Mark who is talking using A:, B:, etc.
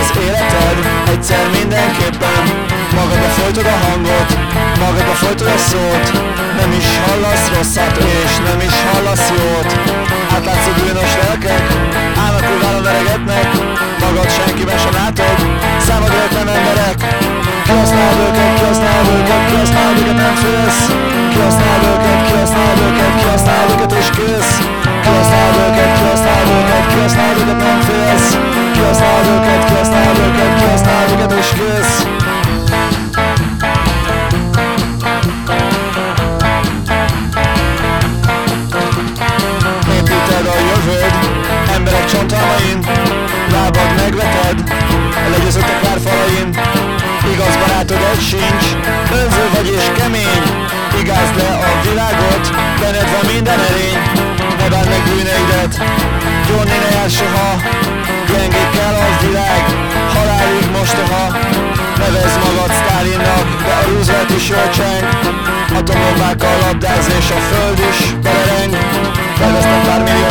A: az életed Egyszer mindenképpen. Magadba folytod a hangot Magadba folytod a szót. Nem is hallasz rosszat és nem is hallasz jót. Átlátszó bűnös lelkek Állnak fontalain Lábad megveted, legyőzöttek a falain. Igaz barátod egy sincs, önző vagy és kemény. Igázd le a világot, benned van minden erény. Ne bánd meg bűneidet, gyónni ne jár soha. Gyengékkel az világ, halálig mostoha Nevez magad Stálinnak, de a Roosevelt is ölcseng Atombombákkal labdáz és a föld is belereng. Felvesznek pár millió